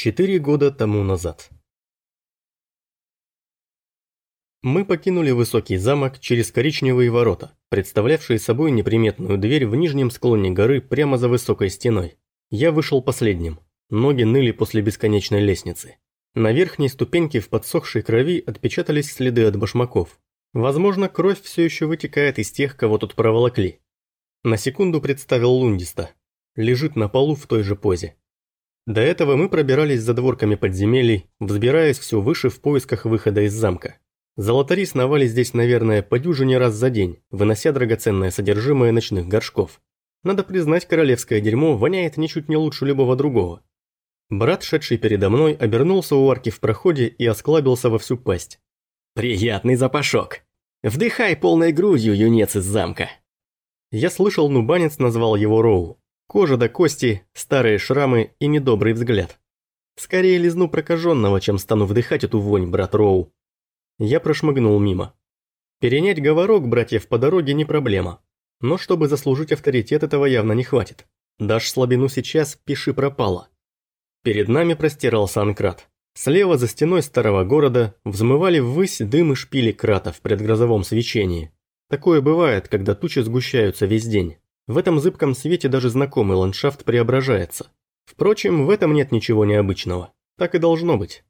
Четыре года тому назад. Мы покинули высокий замок через коричневые ворота, представлявшие собой неприметную дверь в нижнем склоне горы прямо за высокой стеной. Я вышел последним. Ноги ныли после бесконечной лестницы. На верхней ступеньке в подсохшей крови отпечатались следы от башмаков. Возможно, кровь все еще вытекает из тех, кого тут проволокли. На секунду представил Лундиста. Лежит на полу в той же позе. До этого мы пробирались за дворками подземелий, взбираясь все выше в поисках выхода из замка. Золотари сновали здесь, наверное, по дюжине раз за день, вынося драгоценное содержимое ночных горшков. Надо признать, королевское дерьмо воняет ничуть не лучше любого другого. Брат, шедший передо мной, обернулся у арки в проходе и осклабился во всю пасть. «Приятный запашок! Вдыхай полной грудью, юнец из замка!» Я слышал, нубанец назвал его Роу. Кожа до кости, старые шрамы и недобрый взгляд. Скорее лизну прокаженного, чем стану вдыхать эту вонь, брат Роу. Я прошмыгнул мимо. Перенять говорок братьев по дороге не проблема. Но чтобы заслужить авторитет, этого явно не хватит. Дашь слабину сейчас, пиши пропало. Перед нами простирался Анкрат. Слева за стеной старого города взмывали ввысь дым и шпили крата в предгрозовом свечении. Такое бывает, когда тучи сгущаются весь день. В этом зыбком свете даже знакомый ландшафт преображается. Впрочем, в этом нет ничего необычного. Так и должно быть.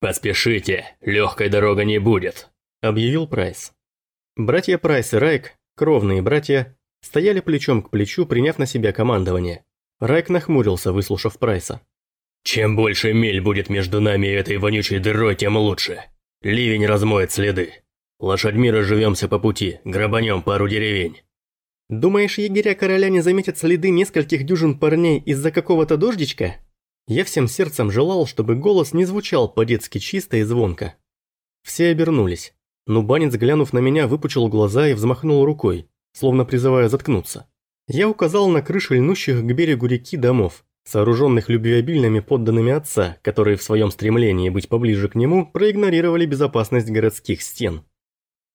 «Поспешите, легкой дорога не будет», – объявил Прайс. Братья Прайс и Райк, кровные братья, стояли плечом к плечу, приняв на себя командование. Райк нахмурился, выслушав Прайса. «Чем больше миль будет между нами и этой вонючей дырой, тем лучше. Ливень размоет следы. Лошадьми разживемся по пути, грабанем пару деревень. Думаешь, егеря короля не заметят следы нескольких дюжин парней из-за какого-то дождичка? Я всем сердцем желал, чтобы голос не звучал по-детски чисто и звонко. Все обернулись. Но банец, глянув на меня, выпучил глаза и взмахнул рукой, словно призывая заткнуться. Я указал на крыши льнущих к берегу реки домов, сооруженных любвеобильными подданными отца, которые в своем стремлении быть поближе к нему проигнорировали безопасность городских стен.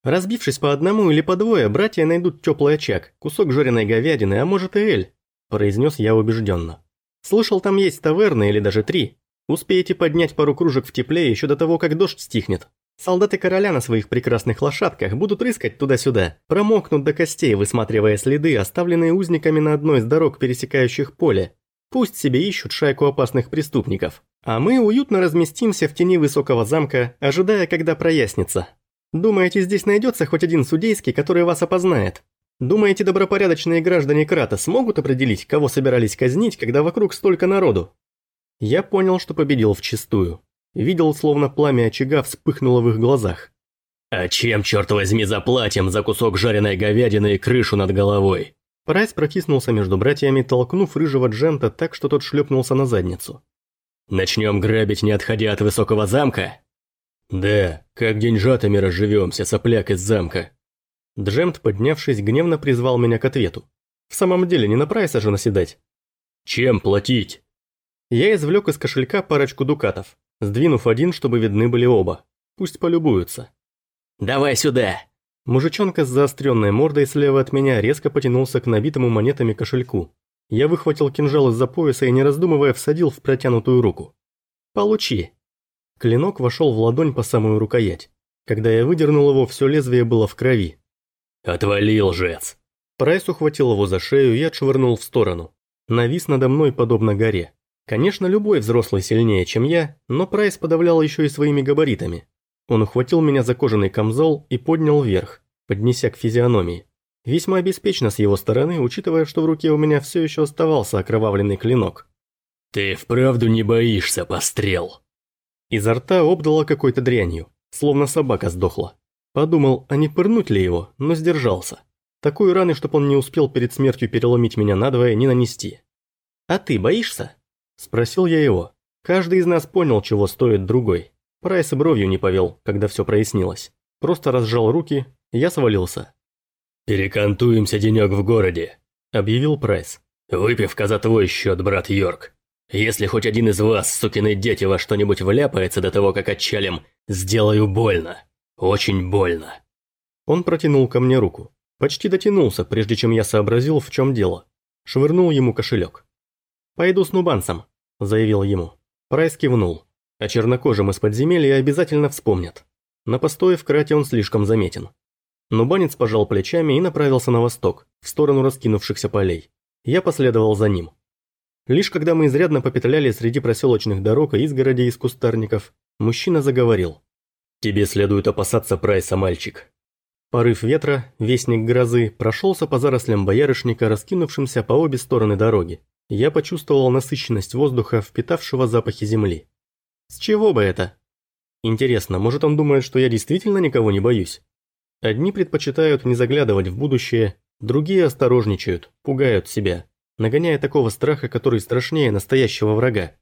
Разбившись по одному или по двое, братья найдут теплый очаг, кусок жареной говядины, а может и эль, произнес я убежденно. Слышал, там есть таверны или даже три. Успеете поднять пару кружек в тепле еще до того, как дождь стихнет. Солдаты короля на своих прекрасных лошадках будут рыскать туда-сюда, промокнут до костей, высматривая следы, оставленные узниками на одной из дорог, пересекающих поле. Пусть себе ищут шайку опасных преступников. А мы уютно разместимся в тени высокого замка, ожидая, когда прояснится. Думаете, здесь найдется хоть один судейский, который вас опознает? Думаете, добропорядочные граждане Крата смогут определить, кого собирались казнить, когда вокруг столько народу? Я понял, что победил вчистую. Видел, словно пламя очага вспыхнуло в их глазах. «А чем, черт возьми, заплатим за кусок жареной говядины и крышу над головой?» Прайс протиснулся между братьями, толкнув рыжего Джента так, что тот шлепнулся на задницу. «Начнем грабить, не отходя от высокого замка?» «Да, как деньжатами разживемся, сопляк из замка». Джемт, поднявшись, гневно призвал меня к ответу. В самом деле, не на прайса же наседать. «Чем платить?» Я извлек из кошелька парочку дукатов, сдвинув один, чтобы видны были оба. Пусть полюбуются. «Давай сюда!» Мужичонка с заостренной мордой слева от меня резко потянулся к набитому монетами кошельку. Я выхватил кинжал из-за пояса и, не раздумывая, всадил в протянутую руку. «Получи!» Клинок вошел в ладонь по самую рукоять. Когда я выдернул его, все лезвие было в крови. «Отвали, лжец!» Прайс ухватил его за шею и отшвырнул в сторону. Навис надо мной, подобно горе. Конечно, любой взрослый сильнее, чем я, но Прайс подавлял еще и своими габаритами. Он ухватил меня за кожаный камзол и поднял вверх, поднеся к физиономии. Весьма беспечно с его стороны, учитывая, что в руке у меня все еще оставался окровавленный клинок. «Ты вправду не боишься пострел?» Изо рта обдало какой-то дрянью, словно собака сдохла. Подумал, а не пырнуть ли его, но сдержался. Такой раны, чтоб он не успел перед смертью переломить меня надвое, не нанести. «А ты боишься?» – спросил я его. Каждый из нас понял, чего стоит другой. Прайс и бровью не повел, когда все прояснилось. Просто разжал руки, я свалился. «Перекантуемся денек в городе», – объявил Прайс. «Выпивка за твой счет, брат Йорк. Если хоть один из вас, сукины дети, во что-нибудь вляпается до того, как отчалим, сделаю больно. Очень больно». Он протянул ко мне руку. Почти дотянулся, прежде чем я сообразил, в чем дело. Швырнул ему кошелек. «Пойду с нубанцем», – заявил ему. Прайс кивнул. О чернокожем из подземелья обязательно вспомнят. На постое в крате он слишком заметен. Но банец пожал плечами и направился на восток, в сторону раскинувшихся полей. Я последовал за ним. Лишь когда мы изрядно попетляли среди проселочных дорог и изгородей из кустарников, мужчина заговорил. «Тебе следует опасаться Прайса, мальчик». Порыв ветра, вестник грозы, прошелся по зарослям боярышника, раскинувшимся по обе стороны дороги. Я почувствовал насыщенность воздуха, впитавшего запахи земли. С чего бы это? Интересно, может он думает, что я действительно никого не боюсь? Одни предпочитают не заглядывать в будущее, другие осторожничают, пугают себя, нагоняя такого страха, который страшнее настоящего врага.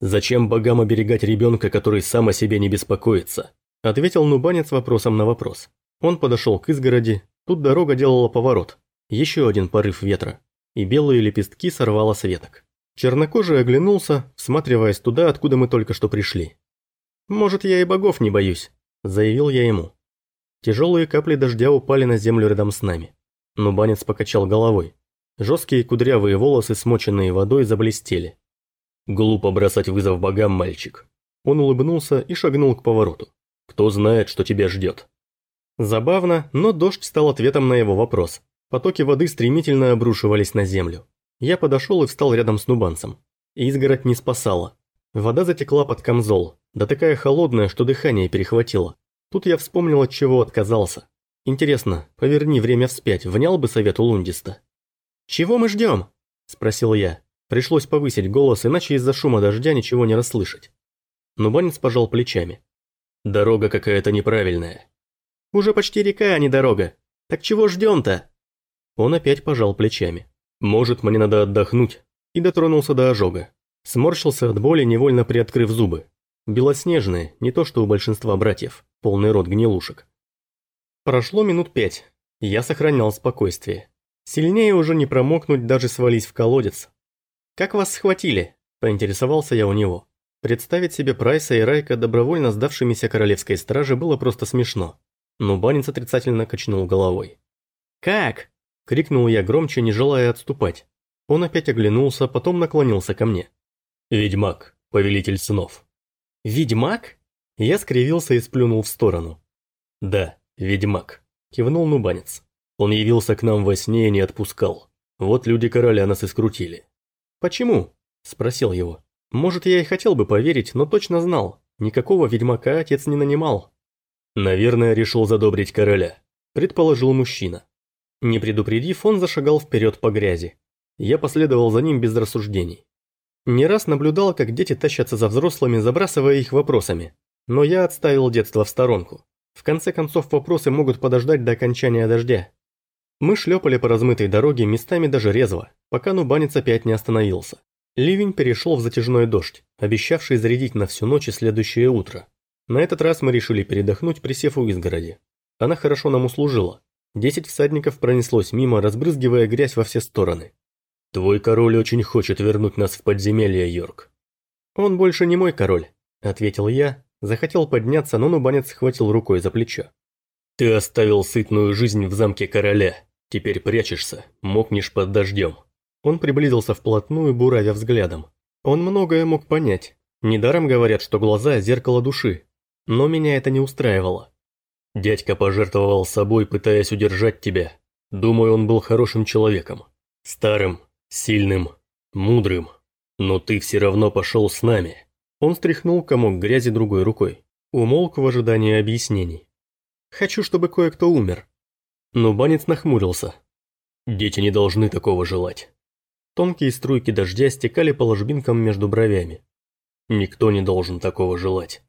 «Зачем богам оберегать ребенка, который сам о себе не беспокоится?» Ответил Нубанец вопросом на вопрос. Он подошел к изгороди, тут дорога делала поворот. Еще один порыв ветра, и белые лепестки сорвало с веток. Чернокожий оглянулся, всматриваясь туда, откуда мы только что пришли. «Может, я и богов не боюсь», – заявил я ему. Тяжелые капли дождя упали на землю рядом с нами. Но банец покачал головой. Жесткие кудрявые волосы, смоченные водой, заблестели. «Глупо бросать вызов богам, мальчик». Он улыбнулся и шагнул к повороту. «Кто знает, что тебя ждет?» Забавно, но дождь стал ответом на его вопрос. Потоки воды стремительно обрушивались на землю. Я подошел и встал рядом с нубанцем. Изгородь не спасала. Вода затекла под камзол, да такая холодная, что дыхание перехватило. Тут я вспомнил, от чего отказался. Интересно, поверни время вспять, внял бы совет у Лундиста. «Чего мы ждем?» – спросил я. Пришлось повысить голос, иначе из-за шума дождя ничего не расслышать. Нубанец пожал плечами. «Дорога какая-то неправильная». «Уже почти река, а не дорога. Так чего ждем-то?» Он опять пожал плечами. Может, мне надо отдохнуть. И дотронулся до ожога. Сморщился от боли, невольно приоткрыв зубы. Белоснежные, не то что у большинства братьев, полный рот гнилушек. Прошло минут пять. Я сохранял спокойствие. Сильнее уже не промокнуть, даже свались в колодец. «Как вас схватили?» – поинтересовался я у него. Представить себе Прайса и Райка добровольно сдавшимися королевской страже было просто смешно. Но Банец отрицательно качнул головой. «Как?» – крикнул я громче, не желая отступать. Он опять оглянулся, потом наклонился ко мне. «Ведьмак, повелитель снов». «Ведьмак?» Я скривился и сплюнул в сторону. «Да, ведьмак», – кивнул нубанец. Он явился к нам во сне и не отпускал. Вот люди короля нас и скрутили. «Почему?» – спросил его. «Может, я и хотел бы поверить, но точно знал. Никакого ведьмака отец не нанимал». «Наверное, решил задобрить короля», – предположил мужчина. Не предупредив, он зашагал вперед по грязи. Я последовал за ним без рассуждений. Не раз наблюдал, как дети тащатся за взрослыми, забрасывая их вопросами. Но я отставил детство в сторонку. В конце концов, вопросы могут подождать до окончания дождя. Мы шлепали по размытой дороге, местами даже резво, пока нубанец опять не остановился. Ливень перешел в затяжной дождь, обещавший зарядить на всю ночь и следующее утро. На этот раз мы решили передохнуть, присев у изгороди. Она хорошо нам услужила. Десять всадников пронеслось мимо, разбрызгивая грязь во все стороны. «Твой король очень хочет вернуть нас в подземелье, Йорк». «Он больше не мой король», – ответил я, захотел подняться, но нубанец схватил рукой за плечо. «Ты оставил сытную жизнь в замке короля, теперь прячешься, мокнешь под дождем». Он приблизился вплотную, буравя взглядом. Он многое мог понять. Недаром говорят, что глаза – зеркало души. Но меня это не устраивало. Дядька пожертвовал собой, пытаясь удержать тебя. Думаю, он был хорошим человеком. Старым, сильным, мудрым. Но ты все равно пошел с нами. Он стряхнул комок грязи другой рукой. Умолк в ожидании объяснений. Хочу, чтобы кое-кто умер. Но банец нахмурился. Дети не должны такого желать. Тонкие струйки дождя стекали по ложбинкам между бровями. Никто не должен такого желать.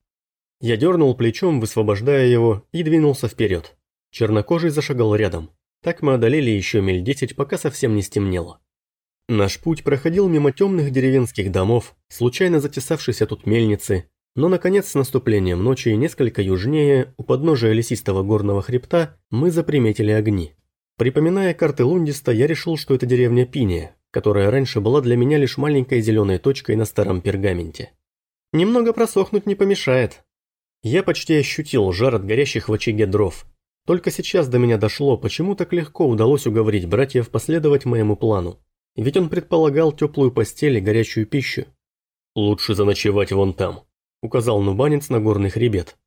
Я дернул плечом, высвобождая его, и двинулся вперед. Чернокожий зашагал рядом. Так мы одолели еще миль десять, пока совсем не стемнело. Наш путь проходил мимо темных деревенских домов, случайно затесавшейся тут мельницы, но наконец с наступлением ночи несколько южнее, у подножия лесистого горного хребта, мы заприметили огни. Припоминая карты Лундиста, я решил, что это деревня Пиния, которая раньше была для меня лишь маленькой зеленой точкой на старом пергаменте. «Немного просохнуть не помешает», я почти ощутил жар от горящих в очаге дров. Только сейчас до меня дошло, почему так легко удалось уговорить братьев последовать моему плану. Ведь он предполагал теплую постель и горячую пищу. Лучше заночевать вон там», – указал нубанец на горный хребет.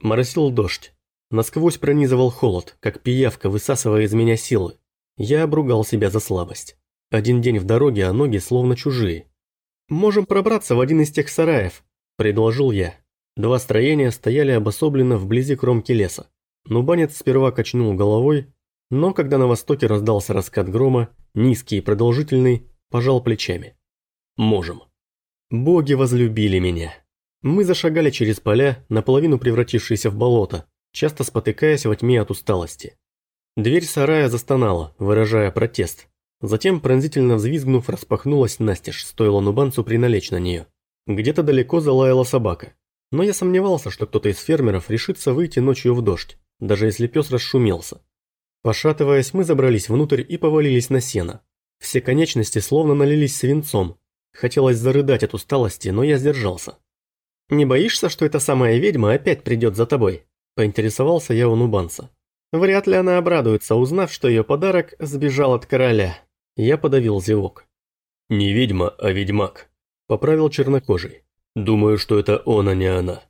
Моросил дождь. Насквозь пронизывал холод, как пиявка, высасывая из меня силы. Я обругал себя за слабость. Один день в дороге, а ноги словно чужие. «Можем пробраться в один из тех сараев», – предложил я. Два строения стояли обособленно вблизи кромки леса. Нубанец сперва качнул головой, но когда на востоке раздался раскат грома, низкий и продолжительный, пожал плечами. «Можем». Боги возлюбили меня. Мы зашагали через поля, наполовину превратившиеся в болото, часто спотыкаясь во тьме от усталости. Дверь сарая застонала, выражая протест. Затем, пронзительно взвизгнув, распахнулась настежь, стоило нубанцу приналечь на нее. Где-то далеко залаяла собака. Но я сомневался, что кто-то из фермеров решится выйти ночью в дождь, даже если пес расшумелся. Пошатываясь, мы забрались внутрь и повалились на сено. Все конечности словно налились свинцом. Хотелось зарыдать от усталости, но я сдержался. «Не боишься, что эта самая ведьма опять придет за тобой?» – поинтересовался я у нубанца. Вряд ли она обрадуется, узнав, что ее подарок сбежал от короля. Я подавил зевок. «Не ведьма, а ведьмак», – поправил чернокожий. «Думаю, что это он, а не она».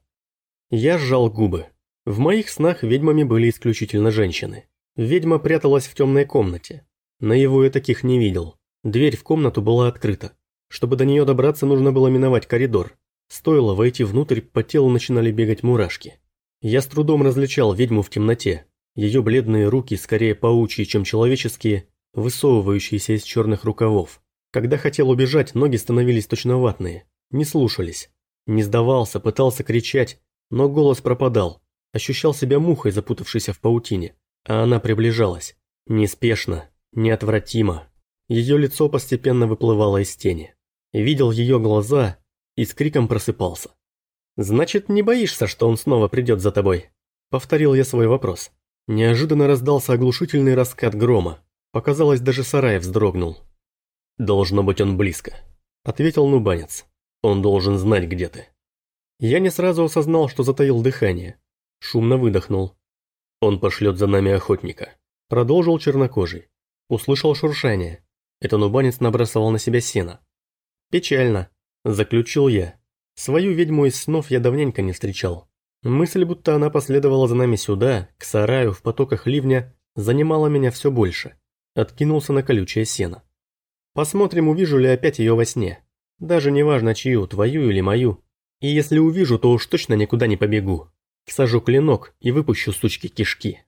Я сжал губы. В моих снах ведьмами были исключительно женщины. Ведьма пряталась в темной комнате. На его я таких не видел. Дверь в комнату была открыта. Чтобы до нее добраться, нужно было миновать коридор. Стоило войти внутрь, по телу начинали бегать мурашки. Я с трудом различал ведьму в темноте. Ее бледные руки, скорее паучьи, чем человеческие, высовывающиеся из черных рукавов. Когда хотел убежать, ноги становились точно ватные. Не слушались. Не сдавался, пытался кричать, но голос пропадал. Ощущал себя мухой, запутавшейся в паутине. А она приближалась. Неспешно, неотвратимо. Ее лицо постепенно выплывало из тени. Видел ее глаза и с криком просыпался. «Значит, не боишься, что он снова придет за тобой?» Повторил я свой вопрос. Неожиданно раздался оглушительный раскат грома. Показалось, даже сарай вздрогнул. «Должно быть он близко», — ответил нубанец. «Он должен знать, где ты». Я не сразу осознал, что затаил дыхание. Шумно выдохнул. «Он пошлет за нами охотника», — продолжил чернокожий. Услышал шуршание. Это нубанец набрасывал на себя сено. «Печально», – заключил я. Свою ведьму из снов я давненько не встречал. Мысль, будто она последовала за нами сюда, к сараю в потоках ливня, занимала меня все больше. Откинулся на колючее сено. Посмотрим, увижу ли опять ее во сне. Даже не важно чью, твою или мою. И если увижу, то уж точно никуда не побегу. Сажу клинок и выпущу сучки кишки.